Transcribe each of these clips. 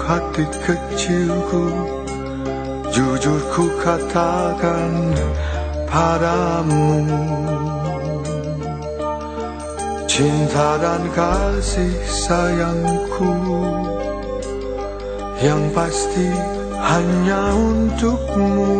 hati kecilku Jujur ku katakan padamu Cinta dan kasih sayangku Yang pasti hanya untukmu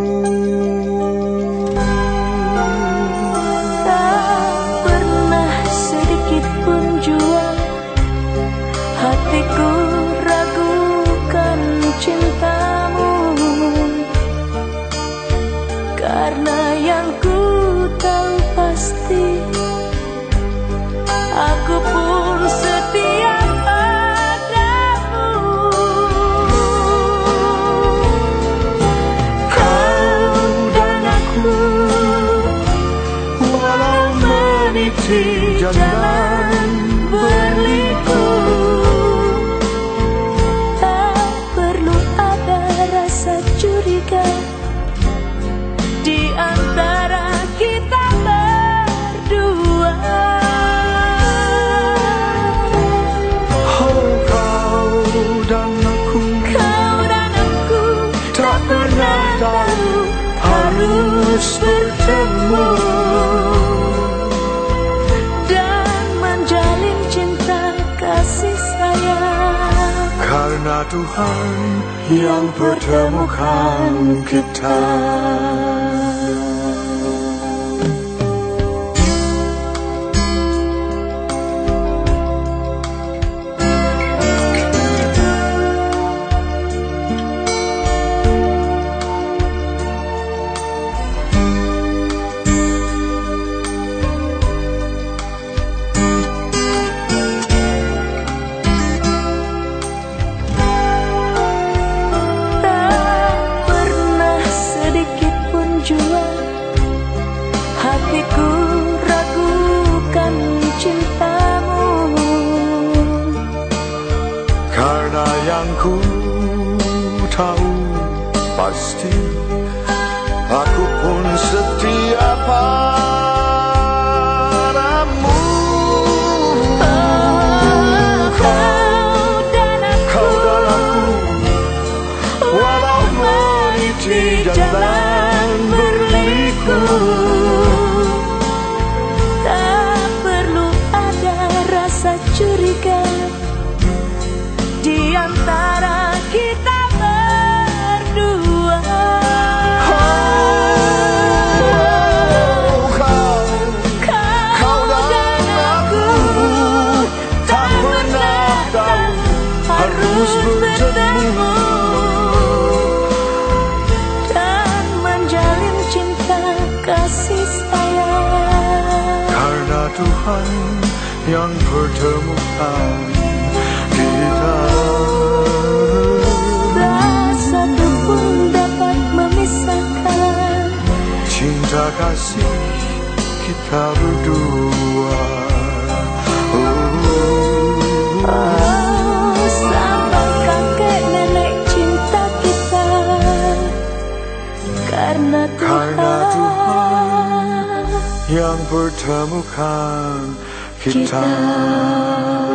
meniti jalan berliku. Tak perlu ada rasa curiga. Di antara kita berdua. Oh kau dan aku. Kau dan aku Tak pernah tahu harus bertemu Tuhan yang pertemukan kita ku tahu pasti Aku pun setia padamu. Kau dan Kau aku dan aku Walau meniti jalan berliku harus bertemu. Dan menjalin cinta kasih sayang. Karena Tuhan yang pertemukan kita. Tak satu pun dapat memisahkan. Cinta kasih kita berdua Karena Karena Tuhan Yang pertemukan kita. Kita